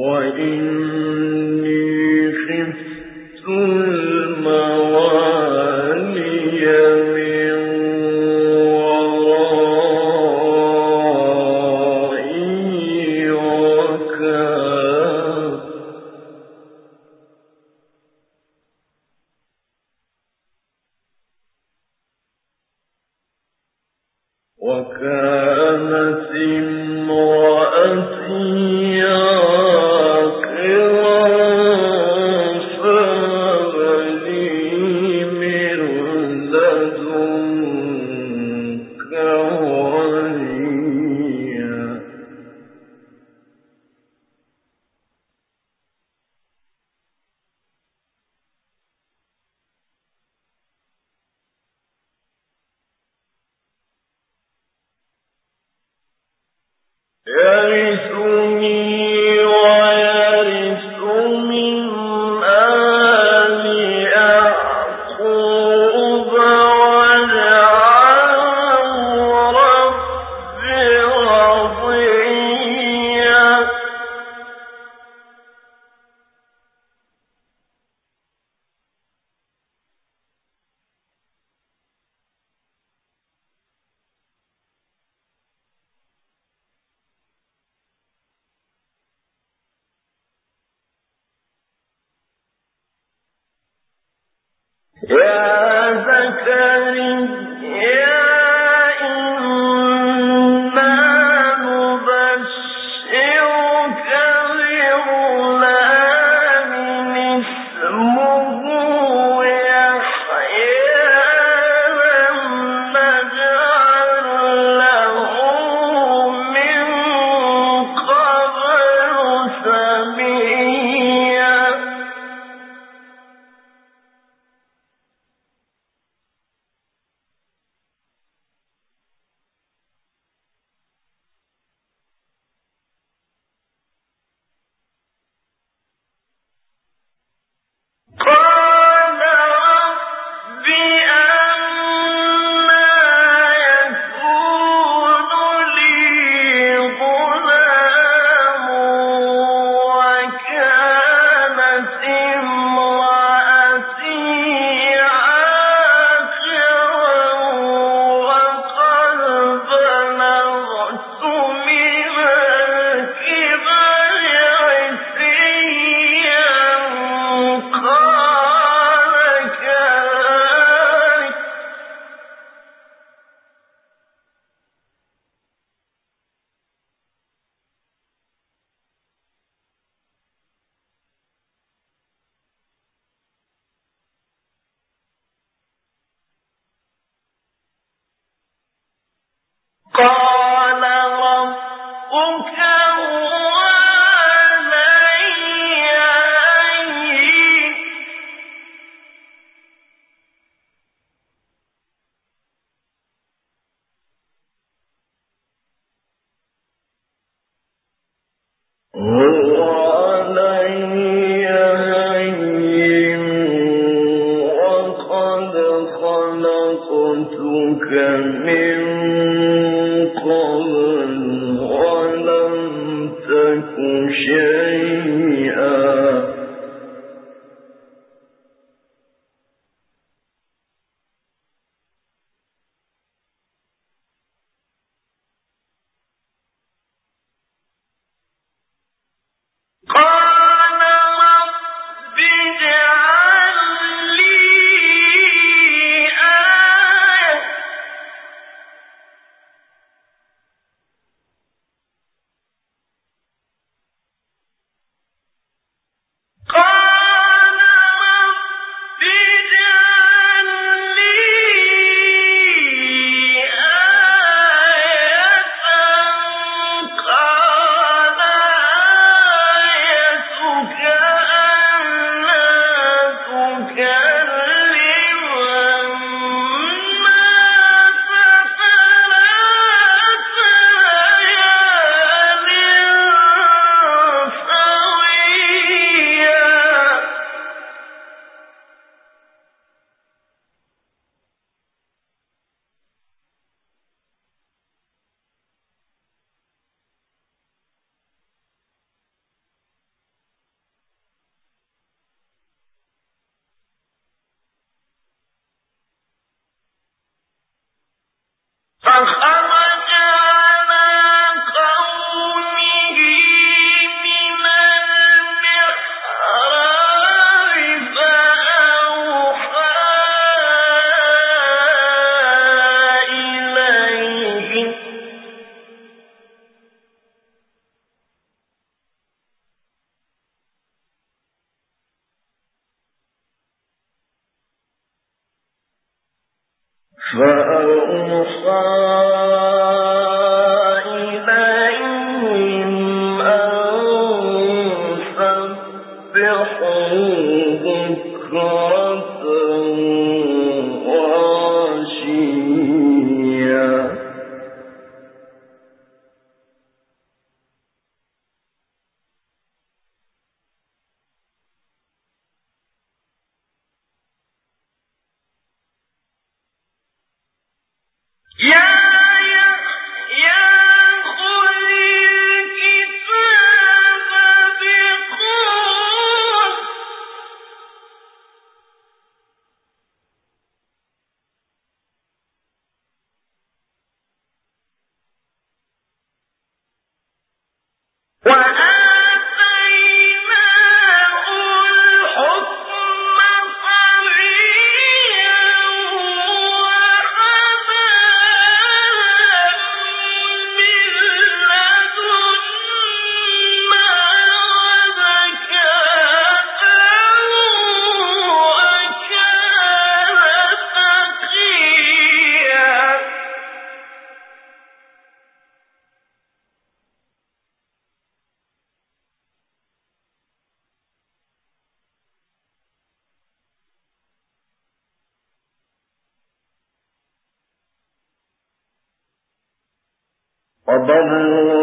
欢迎。Yeah. عليه بوالديه